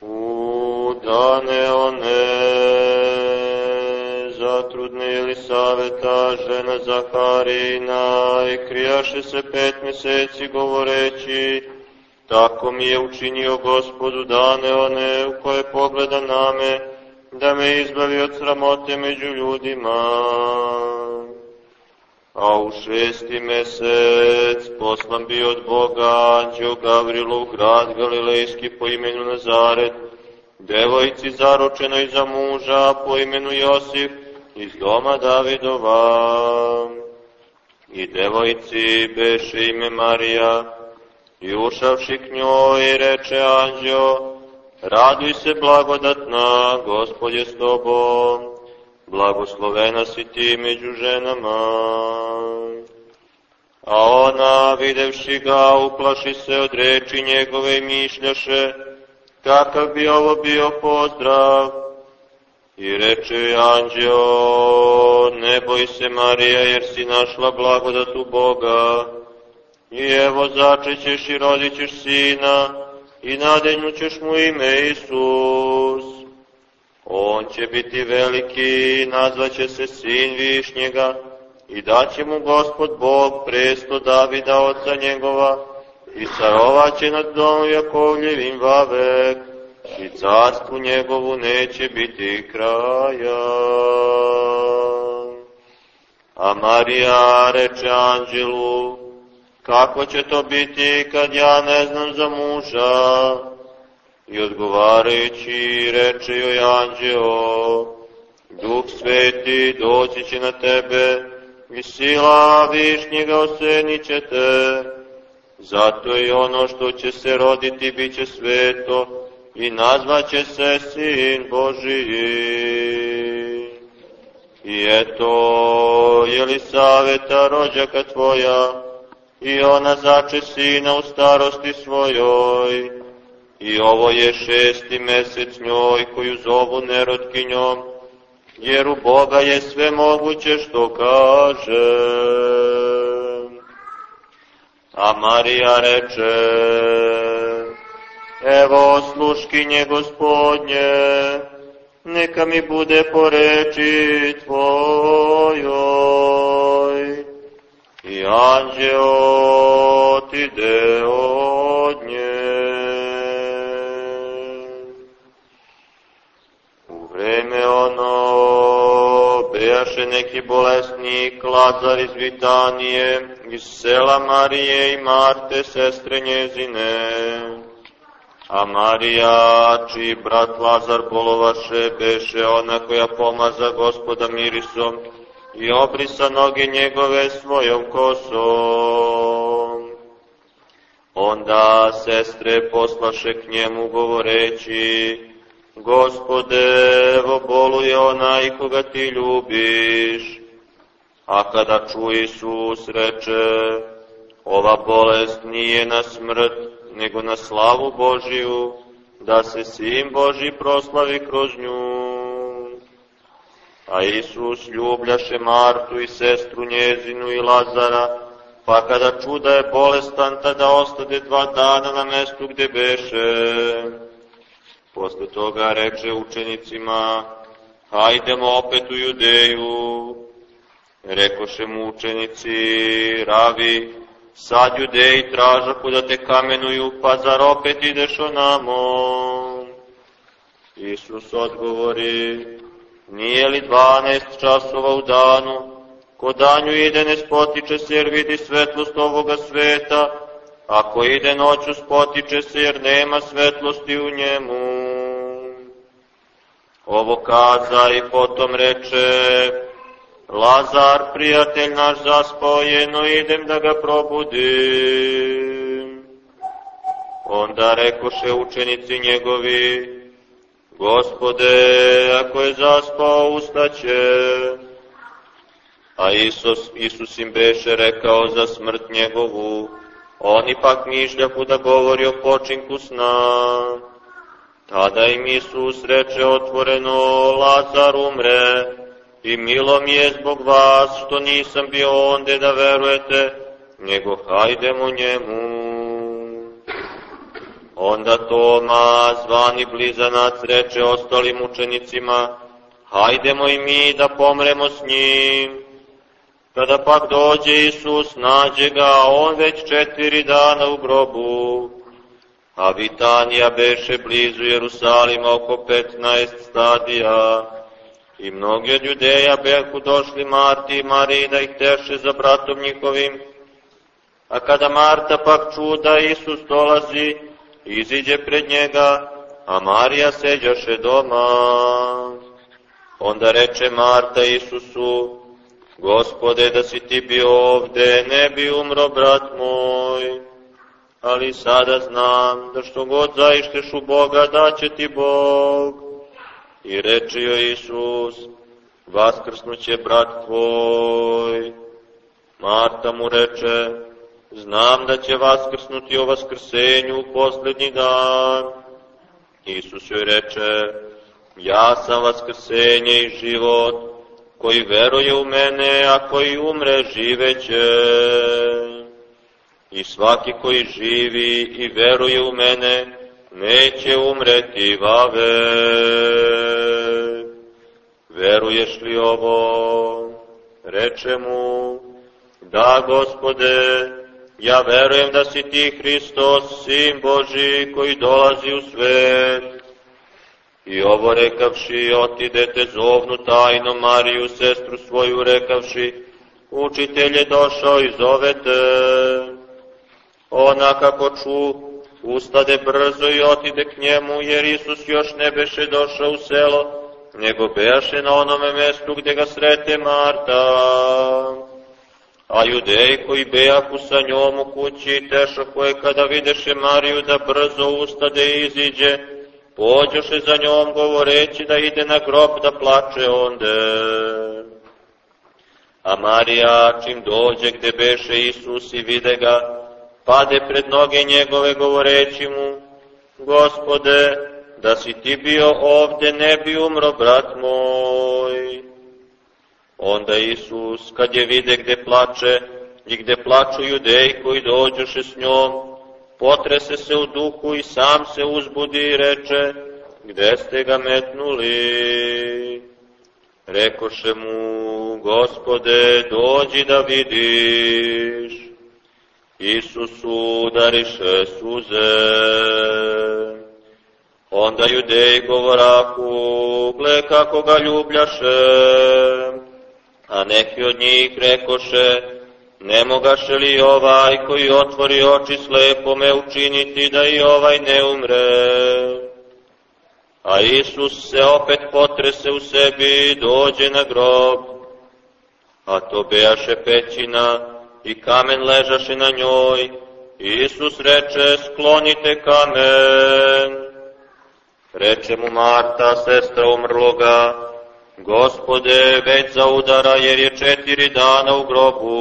U dane one zatrudne Jelisaveta, žena Zaharina, i krijaše se pet meseci govoreći, tako mi je učinio gospodu dane one u koje pogleda name, da me izbavi od sramote među ljudima. A u šesti mesec poslan bi od Boga anđeo Gavrilo u grad Galilejski po imenu Nazaret, devojci zaročenoj za muža po imenu Josif iz doma Davidova. I devojci beše ime Marija, i ušavši k njoj reče anđeo, raduj se blagodatna, gospod je s tobom, blagoslovena si ti među ženama. A ona, videvši ga, uplaši se od reči njegove i mišljaše, kakav bi ovo bio pozdrav. I reče anđeo, ne boj se Marija, jer si našla blagodat u Boga. I evo začećeš i rodit ćeš sina, i nadenju ćeš mu ime Isus. On će biti veliki, nazvaće se sin Višnjega, i daće mu gospod Bog presto Davida oca njegova, i carovaće nad domom Jakovljevim vavek, i carstvu njegovu neće biti kraja. A Marija reče anđelu, kako će to biti kad ja ne znam za muža? I odgovarajući reče joj anđeo, Duh sveti doći će na tebe i sila višnjega osenit će te. Zato i ono što će se roditi bit će sveto i nazvaće se Sin Božiji. I eto, je li saveta rođaka tvoja, i ona zače sina u starosti svojoj. I ovo je šesti mesec njoj koju zovu nerotkinjom, jer u Boga je sve moguće što kaže. A Marija reče, evo sluškinje gospodnje, neka mi bude po reči tvojoj. I anđeo otide od nje. Vreme ono bejaše neki bolesnik Lazar iz Vitanije, iz sela Marije i Marte, sestre njezine. A Marija, čiji brat Lazar bolovaše, beše ona koja pomaza gospoda mirisom i obrisa noge njegove svojom kosom. Onda sestre poslaše k njemu govoreći, Gospode, evo boluje onaj koga ti ljubiš. A kada ču Isus reče, ova bolest nije na smrt, nego na slavu Božiju, da se Sin Boži proslavi kroz nju. A Isus ljubljaše Martu i sestru njezinu i Lazara, pa kada čuda je bolestan, tada ostade dva dana na mestu gde beše. Posle toga reče učenicima, hajdemo opet u Judeju. Rekoše mu učenici, ravi, sad Judeji tražaku da te kamenuju, pa zar opet ideš onamo? Isus odgovori, nije li dvanest časova u danu, ko danju ide ne spotiče se jer vidi svetlost ovoga sveta, ako ide noću spotiče se jer nema svetlosti u njemu. Ovo kaza i potom reče, Lazar, prijatelj naš, zaspao idem da ga probudim. Onda rekoše učenici njegovi, Gospode, ako je zaspao, ustaće. A Isus, Isus im beše rekao za smrt njegovu, oni pak mišljaku da govori o počinku sna. Tada im Isus reče otvoreno, Lazar umre, i milo mi je zbog vas što nisam bio onde da verujete, nego hajdemo njemu. Onda Toma, zvani blizanac, reče ostalim učenicima, hajdemo i mi da pomremo s njim. Kada pak dođe Isus, nađe ga, on već četiri dana u grobu. A Vitanija beše blizu Jerusalima oko 15 stadija. I mnogi od judeja behu došli Marti i Mariji da ih teše za bratom njihovim. A kada Marta pak čuda Isus dolazi, iziđe pred njega, a Marija seđaše doma. Onda reče Marta Isusu, Gospode, da si ti bio ovde, ne bi umro brat moj. Ali sada znam da što god zaišteš u Boga, da će ti Bog. I reče joj Isus, vaskrsnuće brat tvoj. Marta mu reče, znam da će vaskrsnuti o vaskrsenju u posljednji dan. Isus joj reče, ja sam vaskrsenje i život, koji veruje u mene, a koji umre živeće. I svaki koji živi i veruje u mene, neće umreti vave. Veruješ li ovo? Reče mu, da gospode, ja verujem da si ti Hristos, sin Boži, koji dolazi u svet. I ovo rekavši, otidete zovnu tajno Mariju, sestru svoju, rekavši, učitelj je došao i zovete. Ona kako ču, ustade brzo i otide k njemu, jer Isus još ne beše došao u selo, nego bejaše na onome mestu gde ga srete Marta. A judeji koji bejahu sa njom u kući, tešo koje kada videše Mariju da brzo ustade i iziđe, Pođoše za njom govoreći da ide na grob da plače onde. A Marija, čim dođe gde beše Isus i vide ga, pade pred noge njegove govoreći mu, Gospode, da si ti bio ovde, ne bi umro, brat moj. Onda Isus, kad je vide gde plače i gde plaču judeji koji dođoše s njom, potrese se u duhu i sam se uzbudi i reče, gde ste ga metnuli? Rekoše mu, gospode, dođi da vidiš. Isus udariše suze. Onda judej govoraku, gle kako ga ljubljaše, a neki od njih rekoše, Ne mogaše li ovaj koji otvori oči slepome učiniti da i ovaj ne umre? A Isus se opet potrese u sebi i dođe na grob. A to bejaše pećina i kamen ležaše na njoj. Isus reče, sklonite kamen. Reče mu Marta, sestra umrloga, Gospode, već za udara jer je četiri dana u grobu.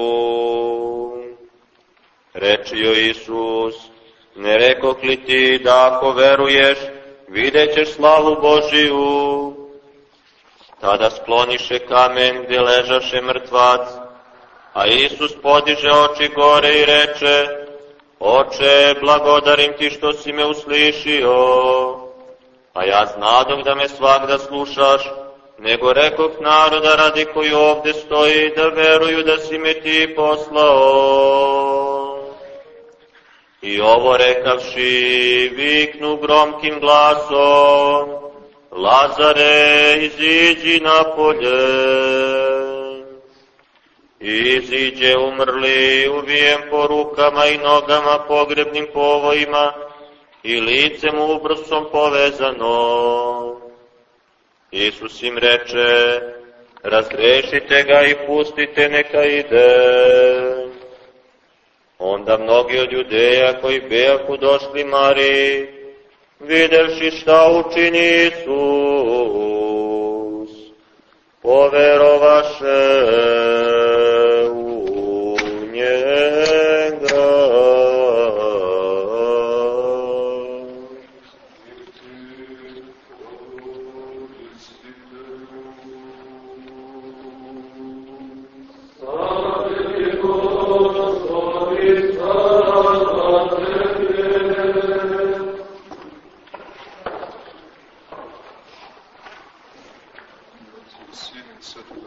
Reči joj Isus, ne rekoh li ti da ako veruješ, vidjet ćeš slavu Božiju. Tada skloniše kamen gdje ležaše mrtvac, a Isus podiže oči gore i reče, Oče, blagodarim ti što si me uslišio, a ja znadom da me svakda slušaš, nego rekoh naroda radi koji ovde stoji da veruju da si me ti poslao. I ovo rekavši, viknu gromkim glasom, Lazare, iziđi napolje. Iziđe umrli, uvijem po rukama i nogama pogrebnim povojima i licem ubrusom povezano. Isus im reče, razrešite ga i pustite neka ide. Onda mnogi od judeja koji bejaku došli Mariji, videvši šta učini Isus, poverovaše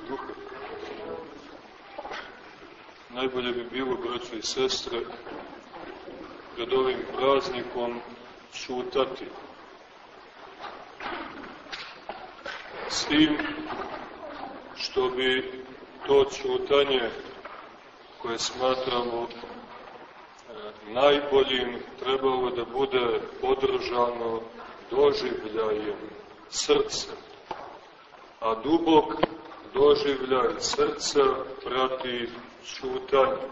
duha. Najbolje bi bilo, braćo i sestre, pred ovim praznikom čutati. S tim što bi to čutanje koje smatramo e, najboljim trebalo da bude podržano doživljajem srca, a dubok doživljaj srca prati čutanje.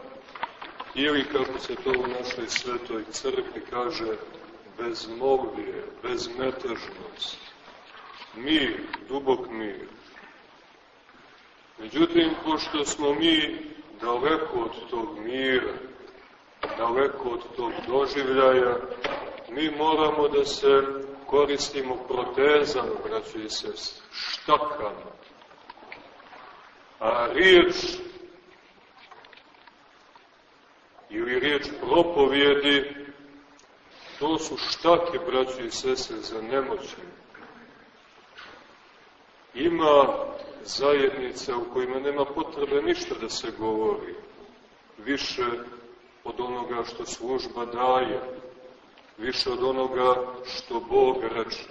Ili, kako se to u našoj svetoj crkvi kaže, bezmolvije, bezmetežnost, mir, dubok mir. Međutim, pošto smo mi daleko od tog mira, daleko od tog doživljaja, mi moramo da se koristimo protezama, braći i sest, štakama. A riječ ili riječ propovjedi, to su štake, braći i sese, za nemoćne. Ima zajednica u kojima nema potrebe ništa da se govori, više od onoga što služba daje, više od onoga što Bog reče.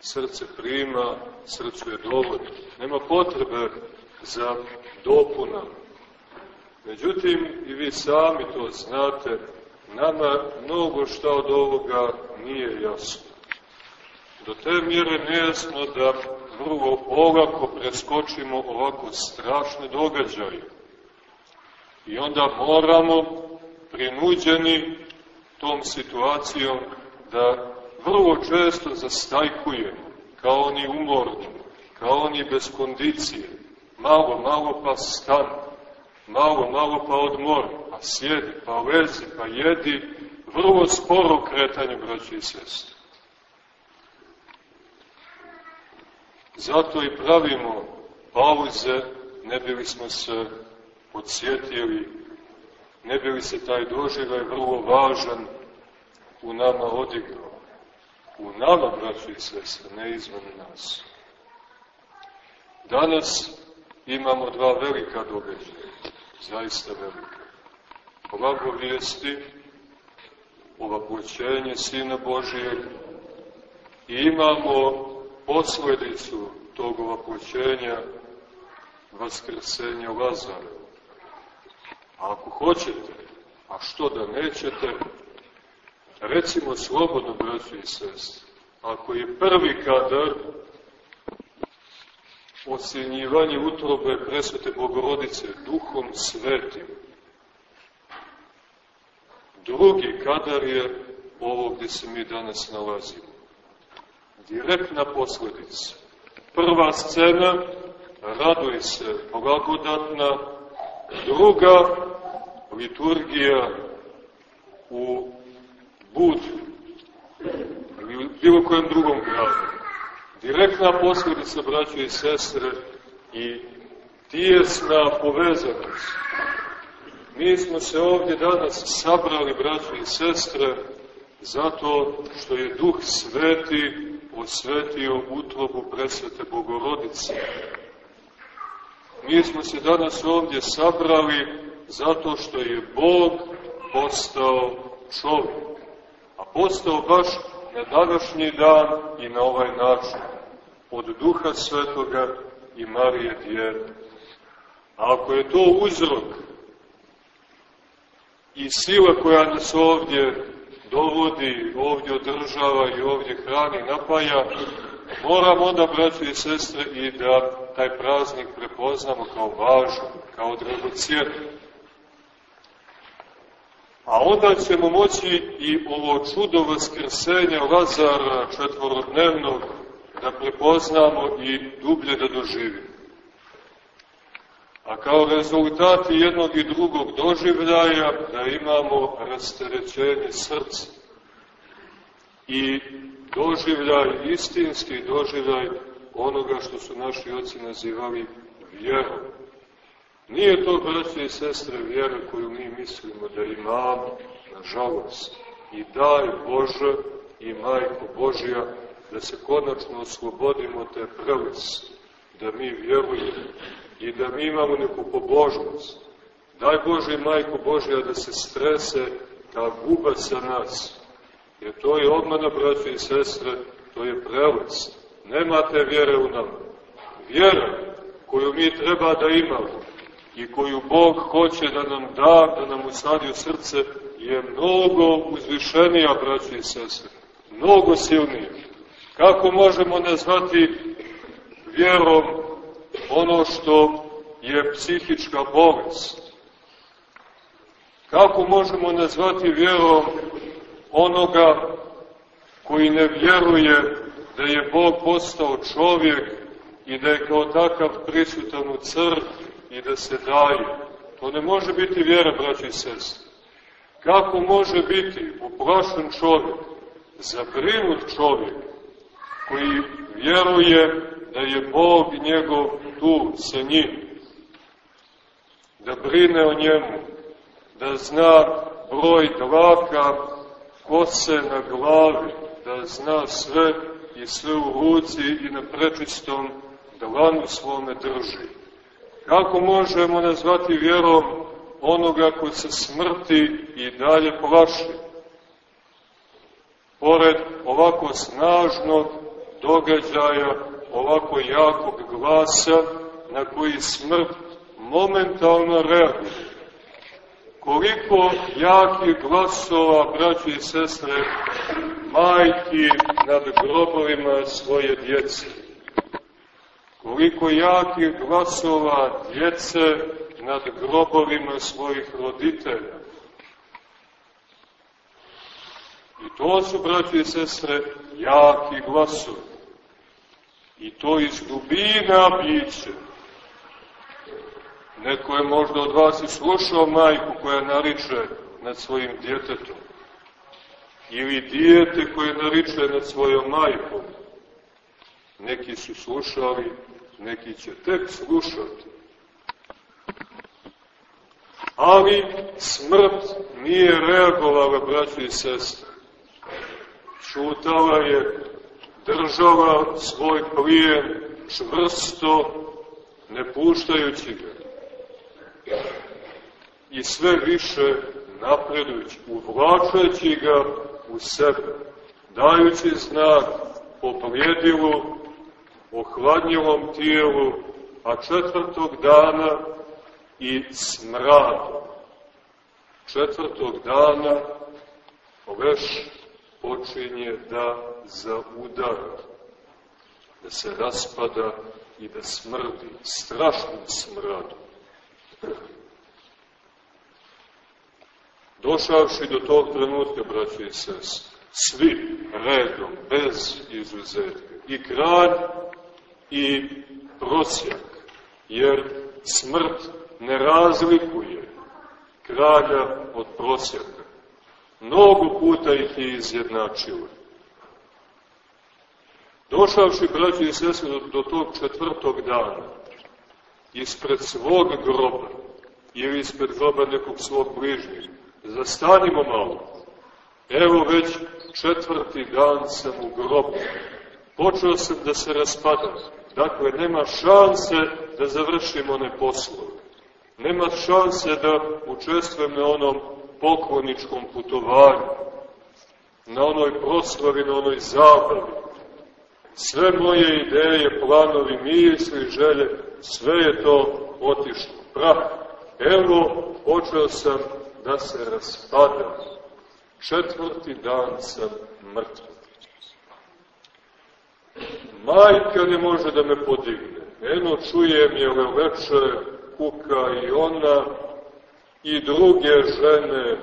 Srce prima, srcu je dovoljno. Nema potrebe za dopunama. Međutim, i vi sami to znate, nama mnogo šta od ovoga nije jasno. Do te mjere nejasno da vrlo olako preskočimo ovako strašne događaje. I onda moramo, prinuđeni tom situacijom, da vrlo često zastajkujemo, kao oni umorni, kao oni bez kondicije. Malo, malo pa stan, malo, malo pa odmor, pa sjedi, pa lezi, pa jedi, vrlo sporo kretanje, braći i sestri. Zato i pravimo pauze, ne bili smo se podsjetili, ne bili se taj doživaj vrlo važan u nama odigrao. U nama, braći i sestre, ne izvan nas. Danas imamo dva velika događaja, zaista velika. Blago vijesti, ovapućenje Sina Božijeg i imamo posledicu tog ovapućenja vaskrsenja Lazara. A ako hoćete, a što da nećete, recimo slobodno, braći i sest, ako je prvi kadar osjenjivanje utrobe presvete Bogorodice duhom svetim, drugi kadar je ovo gde se mi danas nalazimo direktna posledica. Prva scena, raduj se, blagodatna, druga, liturgija u Budvi ili u bilo kojem drugom gradu. Direktna posledica, braćo i sestre, i tijesna povezanost. Mi smo se ovdje danas sabrali, braćo i sestre, zato što je Duh Sveti osvetio utrobu presvete Bogorodice. Mi smo se danas ovdje sabrali zato što je Bog postao čovjek. A postao baš na današnji dan i na ovaj način. Od Duha Svetoga i Marije Djede. A ako je to uzrok i sila koja nas ovdje dovodi, ovdje održava i ovdje hrani, napaja, moramo onda, braći i sestre, i da taj praznik prepoznamo kao važan, kao dragocijen. A onda ćemo moći i ovo čudo vaskrsenja Lazara četvorodnevnog da prepoznamo i dublje da doživimo. A kao rezultati jednog i drugog doživljaja da imamo rasterećenje srca i doživljaj, istinski doživljaj onoga što su naši oci nazivali vjerom. Nije to, braće i sestre, vjera koju mi mislimo da imamo, nažalost, i daj Bože i Majko Božja da se konačno oslobodimo te prelesti, da mi vjerujemo i da mi imamo neku pobožnost, Daj Bože, Majko Božja, da se strese ta guba sa nas. Jer to je odmana, braće i sestre, to je prelest. Nemate vjere u nama. Vjera koju mi treba da imamo i koju Bog hoće da nam da, da nam usadi u srce, je mnogo uzvišenija, braće i sestre. Mnogo silnija. Kako možemo nazvati vjerom ono što je psihička bolest? Kako možemo nazvati vjerom onoga koji ne vjeruje da je Bog postao čovjek i da je kao takav prisutan u crkvi i da se daje. To ne može biti vjera, braći i sestri. Kako može biti uplašen čovjek, zabrinut čovjek, koji vjeruje da je Bog njegov tu sa njim, da brine o njemu, da zna broj dlaka kose na glavi, da zna sve i sve u ruci i na prečistom dlanu svome drži. Kako možemo nazvati vjerom onoga koji se smrti i dalje plaši? Pored ovako snažnog događaja, ovako jakog glasa na koji smrt momentalno reaguje. Koliko jakih glasova, braći i sestre, majki nad grobovima svoje djece. Koliko jakih glasova djece nad grobovima svojih roditelja. I to su, braći i sestre, jaki glasovi. I to iz dubina biće. Neko je možda od vas i slušao majku koja nariče nad svojim djetetom. Ili dijete koje nariče nad svojom majkom. Neki su slušali, neki će tek slušati. Ali smrt nije reagovala, braći i sestre. Čutala je, držala svoj plijen čvrsto, ne puštajući ga i sve više napredujući, uvlačujući ga u sebe, dajući znak poprijedilu, ohladnjivom tijelu, a četvrtog dana i smradom. Četvrtog dana veš počinje da zaudara, da se raspada i da smrdi strašnim smradom. Došavši do tog trenutka, braći i sest, svi redom, bez izuzetka, i kralj i prosjak, jer smrt ne razlikuje kralja od prosjaka. Mnogo puta ih je izjednačilo. Došavši, braći i sestri, do, do tog četvrtog dana, ispred svog groba ili ispred groba nekog svog bližnjeg. Zastanimo malo. Evo već četvrti dan sam u grobu. Počeo sam da se raspadam. Dakle, nema šanse da završimo one poslove. Nema šanse da učestvujem na onom pokloničkom putovanju, na onoj proslavi, na onoj zabavi. Sve moje ideje, planovi, misli, želje, sve je to otišlo. Prah. Evo, počeo sam da se raspada. Četvrti dan sam mrtv. Majka ne može da me podigne. Eno čujem je veče, kuka i ona, i druge žene,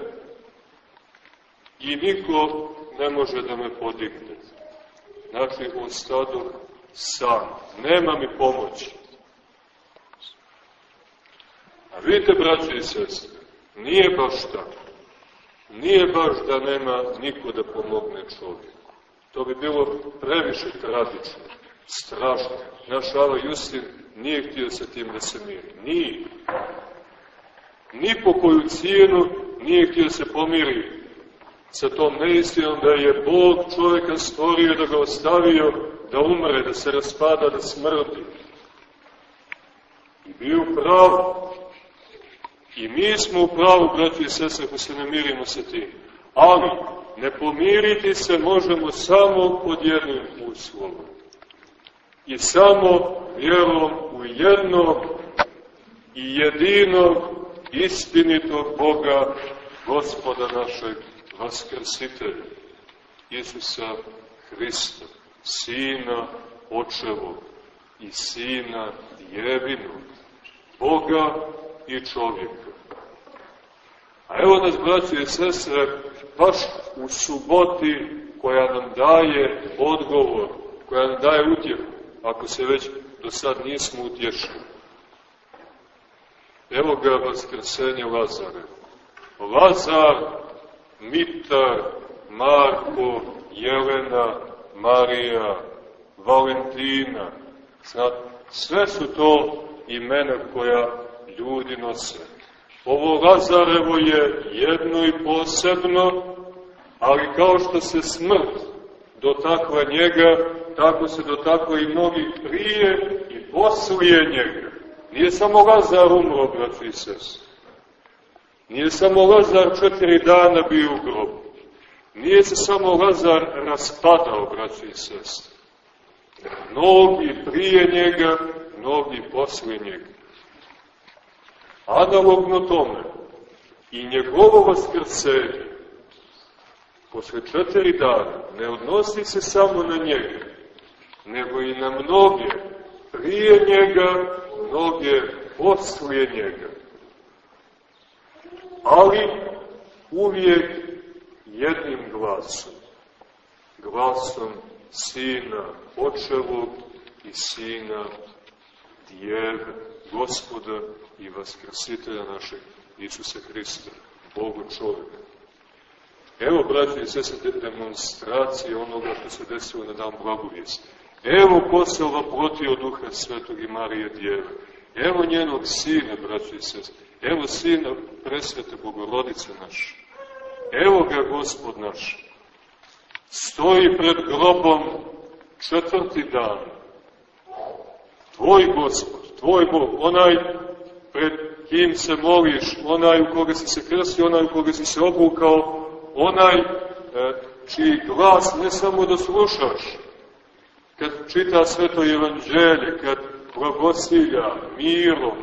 i niko ne može da me podigne. Znači, ostadu sam. Nema mi pomoći. A vidite, braće i sestre, nije baš tako. Nije baš da nema niko da pomogne čovjeku. To bi bilo previše tragično, strašno. Naš Ava Justin nije htio sa tim da se miri. Nije. Ni po koju cijenu nije htio se pomiri sa tom neistinom da je Bog čovjeka stvorio, da ga ostavio da umre, da se raspada, da smrti. I bio pravo I mi smo u pravu, braći i sestre, ako se ne mirimo sa tim. Ali, ne pomiriti se možemo samo pod jednim uslovom. I samo vjerom u jednog i jedinog istinitog Boga, gospoda našeg Vaskrsitelja, Isusa Hrista, Sina Očevog i Sina Djevinog, Boga i čovjeka. A evo nas, braći i sestre, baš u suboti koja nam daje odgovor, koja nam daje utjehu, ako se već do sad nismo utješili. Evo ga vaskrsenje Lazare. Lazar, Mitar, Marko, Jelena, Marija, Valentina, sve su to imena koja ljudi nose. Ovo Lazarevo je jedno i posebno, ali kao što se smrt dotakla njega, tako se dotakla i mnogi prije i poslije njega. Nije samo Lazar umro, braći i sest. Nije samo Lazar četiri dana bio u grobu. Nije se samo Lazar raspadao, braći i sest. Mnogi prije njega, mnogi poslije njega. Analogno tome, i njegovo vaskrcenje, posle četiri dana, ne odnosi se samo na njega, nego i na mnoge prije njega, mnoge poslije njega. Ali uvijek jednim glasom, glasom Sina Očevog i Sina Djeve, Gospoda i Vaskrasitelja našeg Isusa Hrista, Bogu čovjeka. Evo, braći i sese, demonstracije onoga što se desilo na dan blagovijesti. Evo posela ploti od Duha Svetog i Marije Djeve. Evo njenog sina, braći i sese. Evo sina presvete Bogorodice naše. Evo ga gospod naš. Stoji pred grobom četvrti dan. Tvoj gospod, tvoj Bog, onaj pred kim se moliš, onaj u koga si se krstio, onaj u koga si se obukao, onaj e, čiji glas ne samo da slušaš, kad čita sveto evanđelje, kad blagosilja mirom,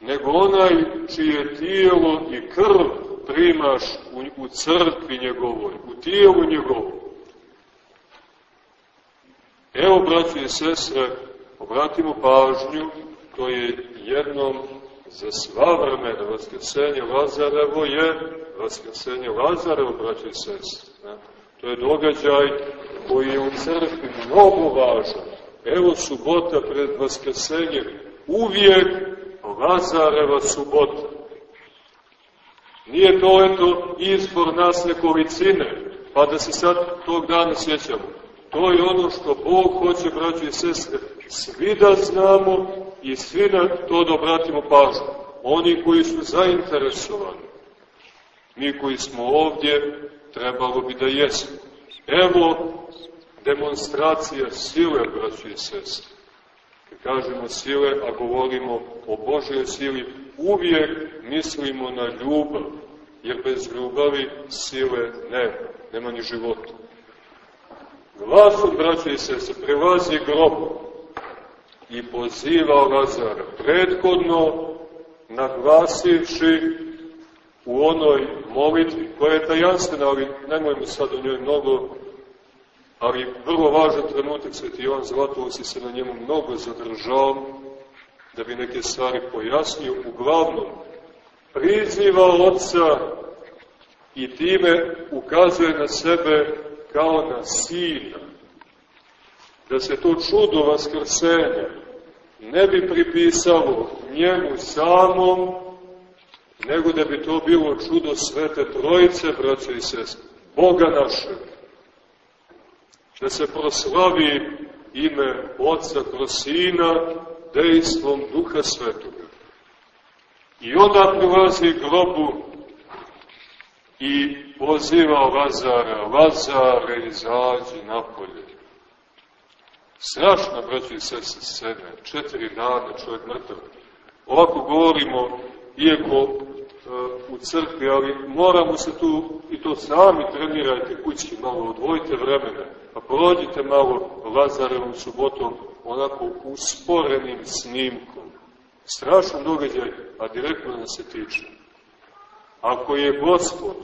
nego onaj čije tijelo i krv primaš u, u crkvi njegovoj, u tijelu njegovom. Evo, braći i sestre, obratimo pažnju, to je jednom za sva vremena Vaskrsenje Lazarevo je Vaskrsenje Lazarevo, braći i sestre. To je događaj koji je u crkvi mnogo važan. Evo subota pred Vaskrsenjem, uvijek Lazareva subota. Nije to eto izbor nas nekolicine, pa da se sad tog dana sjećamo. To je ono što Bog hoće, braći i sestre, svi da znamo i svi na to da obratimo pažnju. Oni koji su zainteresovani, mi koji smo ovdje, trebalo bi da jesmo. Evo demonstracija sile, braći i sestre. Kad kažemo sile, a govorimo o Božoj sili, uvijek mislimo na ljubav, jer bez ljubavi sile nema, nema ni života. Glasom, braći i sestre, prelazi grob i poziva Lazara, prethodno naglasivši u onoj molitvi, koja je tajanstvena, ali nemojmo sad o njoj mnogo, ali vrlo važan trenutak, sveti Jovan Zlatovosi se na njemu mnogo zadržao, da bi neke stvari pojasnio, uglavnom priziva oca i time ukazuje na sebe kao na sina. Da se to čudo vaskrsenja ne bi pripisalo njemu samom, nego da bi to bilo čudo svete trojice, braće i sestre, Boga našeg. Da se proslavi ime Otca kroz Sina, dejstvom Duha Svetoga. I onda prilazi grobu i poziva Lazara, Lazare, izađi napolje. Strašno, braći i sese, scene, četiri dana čovjek mrtav. Ovako govorimo, iako u crkvi, ali moramo se tu, i to sami trenirajte kući, malo odvojite vremena, pa prođite malo Lazarevom subotom, onako usporenim snimkom. Strašan događaj, a direktno nas se tiče. Ako je Gospod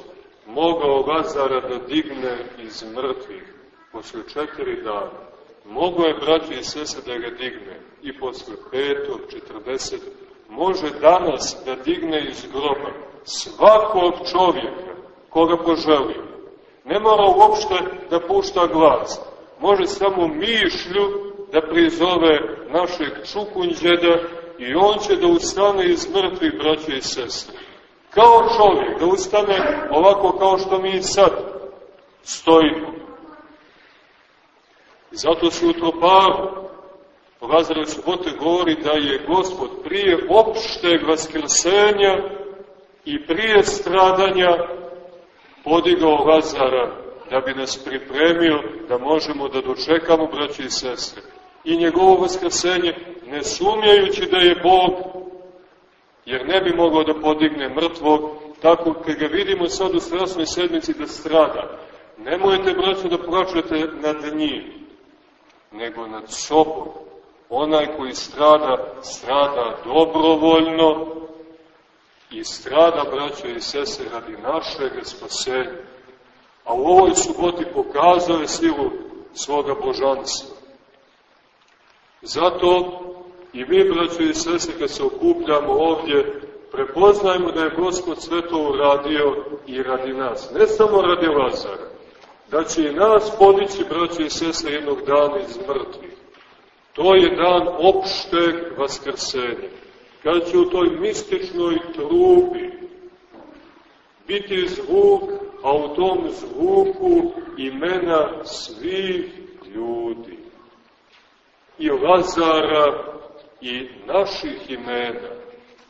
mogao Lazara da digne iz mrtvih posle četiri dana, mogo je, braći i sese, da ga digne i posle petog, četrdeset, može danas da digne iz groba svakog čovjeka koga poželi. Ne mora uopšte da pušta glas. Može samo mišlju da prizove našeg čukunđeda i on će da ustane iz mrtvih braća i sestre. Kao čovjek, da ustane ovako kao što mi sad stojimo. I zato se troparu Lazarove subote govori da je Gospod prije opšteg vaskrsenja i prije stradanja podigao Lazara da bi nas pripremio da možemo da dočekamo, braći i sestre, i njegovo vaskrsenje, ne sumnjajući da je Bog, jer ne bi mogao da podigne mrtvog, tako kad ga vidimo sad u strasnoj sedmici da strada. Nemojte, braćo, da plačete nad njim, nego nad sobom. Onaj koji strada, strada dobrovoljno, i strada, braćo i sese, radi našeg spasenja. A u ovoj suboti pokazao je silu svoga božanstva. Zato i mi, braćo i sese, kad se okupljamo ovdje, prepoznajmo da je Gospod sve to uradio i radi nas. Ne samo radi Lazara, da će i nas podići, braćo i sese, jednog dana iz mrtvih. To je dan opšteg vaskrsenja kada će u toj mističnoj trubi biti zvuk, a u tom zvuku imena svih ljudi. I Lazara i naših imena.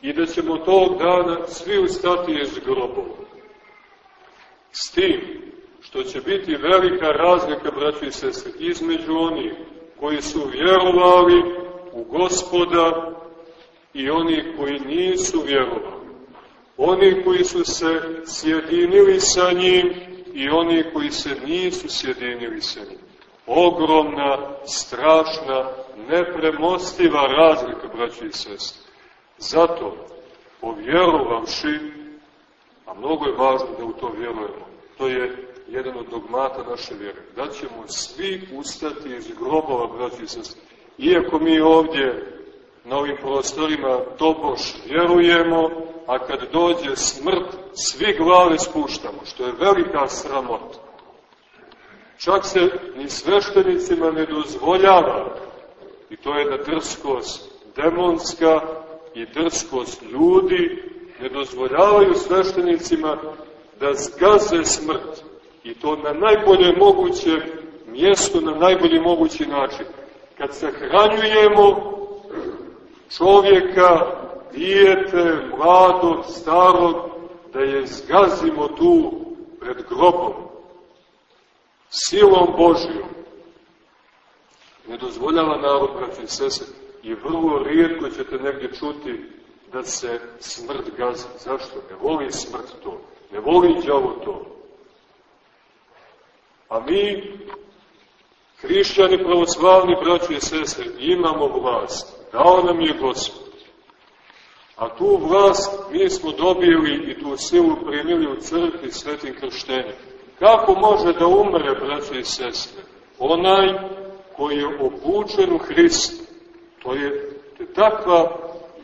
I da ćemo tog dana svi ustati iz grobova. S tim što će biti velika razlika, braći i sestri, između onih koji su vjerovali u gospoda i oni koji nisu vjerovali. Oni koji su se sjedinili sa njim i oni koji se nisu sjedinili sa njim. Ogromna, strašna, nepremostiva razlika, braći i sestri. Zato, povjerovavši, a mnogo je važno da u to vjerujemo, to je jedan od dogmata naše vjere, da ćemo svi ustati iz grobova, braći i sestri. Iako mi ovdje na ovim prostorima tobož vjerujemo, a kad dođe smrt, svi glave spuštamo, što je velika sramota. Čak se ni sveštenicima ne dozvoljava, i to je da drskost demonska i drskost ljudi, ne dozvoljavaju sveštenicima da zgaze smrt, i to na najbolje moguće mjesto, na najbolji mogući način. Kad se hranjujemo, čovjeka, dijete, mladog, starog, da je zgazimo tu pred grobom, silom Božijom. Ne dozvoljava narod, braći i sese, i vrlo rijetko ćete negdje čuti da se smrt gazi. Zašto? Ne voli smrt to. Ne voli djavo to. A mi, hrišćani pravoslavni braći i sese, imamo vlast Dao nam je Gospod. A tu vlast mi smo dobili i tu silu primili u crkvi svetim krštenjem. Kako može da umre, braće i sestre? Onaj koji je obučen u Hristu. To je, to je takva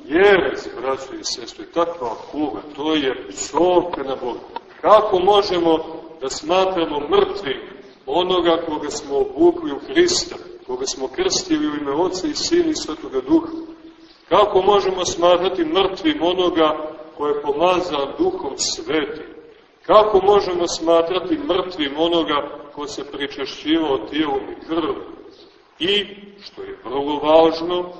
jerez, braće i sestre, takva kuga, to je psovka na Boga. Kako možemo da smatramo mrtvim onoga koga smo obukli u Hrista? koga smo krstili u ime Oca i Sina i Svetoga Duha. Kako možemo smatrati mrtvim onoga koje je pomazan Duhom Svetim? Kako možemo smatrati mrtvim onoga ko se pričešćivao tijelom i krvom? I, što je vrlo važno,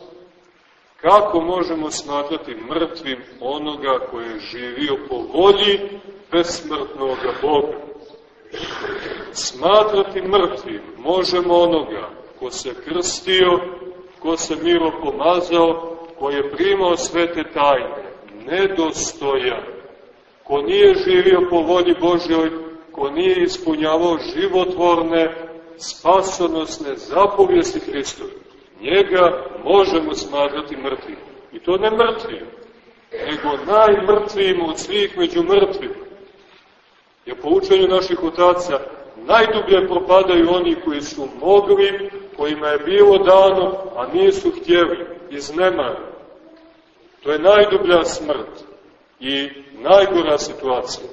kako možemo smatrati mrtvim onoga koje je živio po volji besmrtnog Boga? Smatrati mrtvim možemo onoga ko se krstio, ko se miro pomazao, ko je primao svete tajne, nedostojan, ko nije živio po volji Božjoj, ko nije ispunjavao životvorne, spasonosne zapovijesti Hristove, njega možemo smatrati mrtvim. I to ne mrtvim, nego najmrtvim od svih među mrtvima. Jer po učenju naših otaca najdublje propadaju oni koji su mogli, kojima je bilo dano, a nisu htjeli, iznemani. To je najdublja smrt i najgora situacija.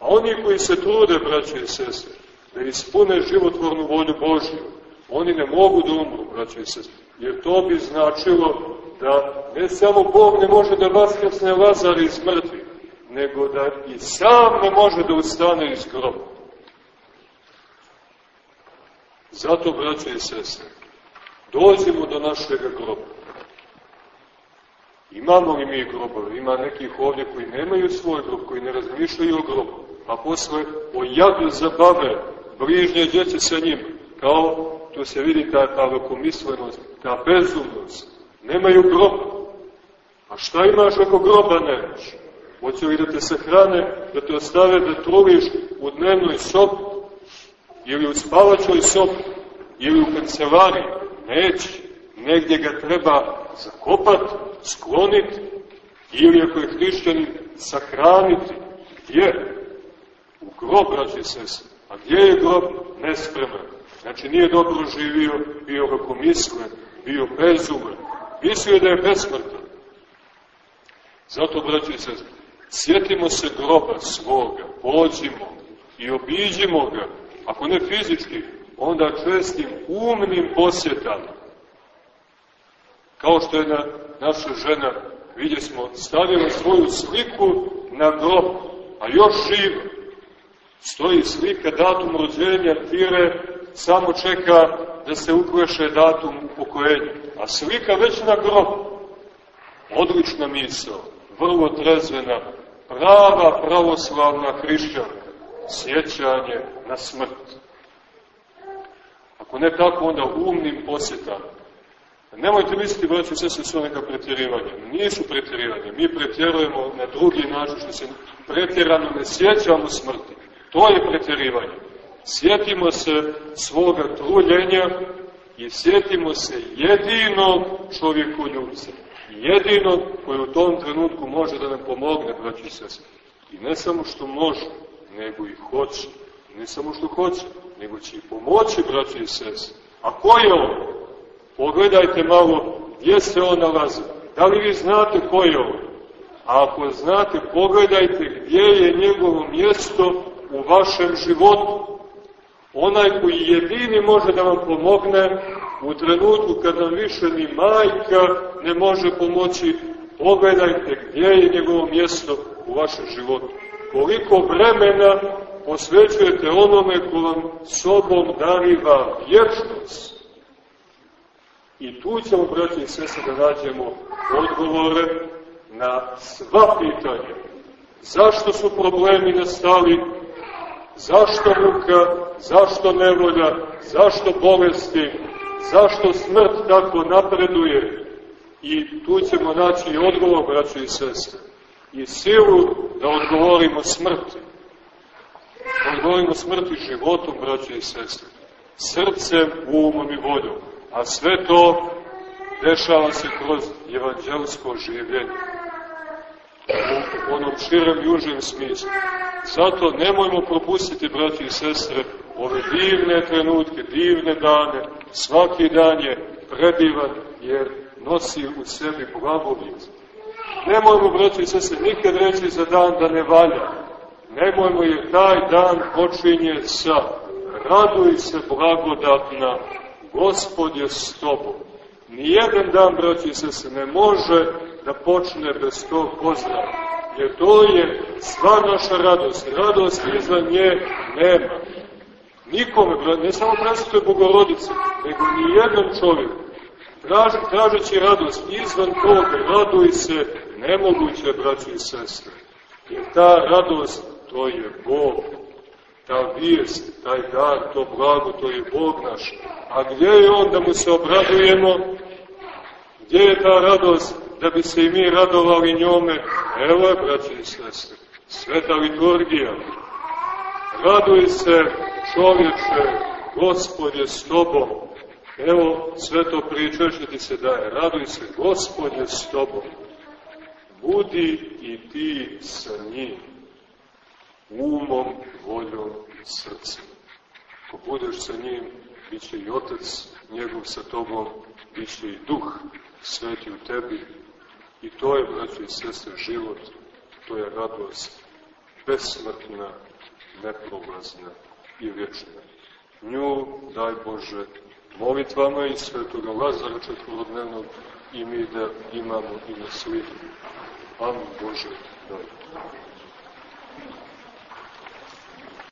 A oni koji se trude, braće i sestre, da ispune životvornu volju Božju, oni ne mogu da umru, braće i sestre, jer to bi značilo da ne samo Bog ne može da vaskrsne Lazar iz mrtvih, nego da i sam ne može da ustane iz groba. Zato, braće i sestre, dođemo do našeg groba. Imamo li mi grobove? Ima nekih ovdje koji nemaju svoj grob, koji ne razmišljaju o grobu, a posle o jadu zabave bližnje djece sa njim, kao tu se vidi ta, ta lokomislenost, ta bezumnost. Nemaju groba. A šta imaš ako groba nemaš? Hoće li da te sahrane, da te ostave da truliš u dnevnoj sobi, ili u spavačoj sobi, ili u kancelariji? Neće. Negdje ga treba zakopati, skloniti, ili ako je hrišćanin, sahraniti. Gdje? U grob, braći se. A gdje je grob? Nespreman. Znači nije dobro živio, bio lakomislen, bio bezuman, mislio da je besmrtan. Zato, braći se, sjetimo se groba svoga, pođimo i obiđimo ga, ako ne fizički, onda čestim umnim posjetama. Kao što je na, naša žena, vidje smo, stavila svoju sliku na grob, a još živo. Stoji slika, datum rođenja, tire, samo čeka da se ukleše datum upokojenja. A slika već na grob. Odlična misla, vrlo trezvena, prava pravoslavna hrišćanka, sjećanje na smrt. Ako ne tako, onda umnim posjetama. Nemojte misliti, braći, sve se su neka pretjerivanja. Nisu pretjerivanja. Mi pretjerujemo na drugi način, što se pretjerano ne sjećamo smrti. To je pretjerivanje. Sjetimo se svoga truljenja i sjetimo se jedinog čovjekoljubca. Jedinog koji u tom trenutku može da nam pomogne, braći sestri. I ne samo što može, nego i hoće. Ne samo što hoće, nego će i pomoći, braći i sestri. A ko je on? Pogledajte malo gdje se on nalazi. Da li vi znate ko je on? A ako znate, pogledajte gdje je njegovo mjesto u vašem životu onaj koji jedini može da vam pomogne u trenutku kad nam više ni majka ne može pomoći, pogledajte gdje je njegovo mjesto u vašem životu. Koliko vremena posvećujete onome ko vam sobom dariva vječnost. I tu ćemo, braći i sese, da nađemo odgovore na sva pitanja. Zašto su problemi nastali? Zašto muka? zašto nevolja, zašto bolesti, zašto smrt tako napreduje. I tu ćemo naći odgovor, braćo i sestre, i silu da odgovorimo smrti. Odgovorimo smrti životom, braćo i sestre, srcem, umom i voljom. A sve to dešava se kroz evanđelsko življenje. U onom širem i užem smislu. Zato nemojmo propustiti, braći i sestre, ove divne trenutke, divne dane, svaki dan je predivan jer nosi u sebi blagovijet. Nemojmo, braći i sese, nikad reći za dan da ne valja. Nemojmo jer taj dan počinje sa raduj se blagodatna, Gospod je s tobom. Nijedan dan, braći i sese, ne može da počne bez tog pozdrava. Jer to je sva naša radost. Radost izvan nje nema. Nikome, ne samo presvetoj Bogorodice, nego ni jedan čovjek, traži, tražeći radost izvan toga, raduj se, nemoguće, braći i sestre. Jer ta radost, to je Bog. Ta vijest, taj dar, to blago, to je Bog naš. A gdje je on da mu se obradujemo? Gdje je ta radost? da bi se i mi radovali njome. Evo je, braće i sestre, sveta liturgija. Raduj se, čovječe, Gospod je s tobom. Evo, sve to pričaš ti se daje. Raduj se, Gospod je s tobom. Budi i ti sa njim, umom, voljom i srcem. Ko budeš sa njim, bit će i Otac njegov sa tobom, bit će i Duh sveti u tebi. I to je, braći i sestre, život, to je radost, besmrtna, neprolazna i vječna. Nju, daj Bože, molitvama i svetoga Lazara četvorodnevnog i mi da imamo i na svijetu. Amin Bože, daj.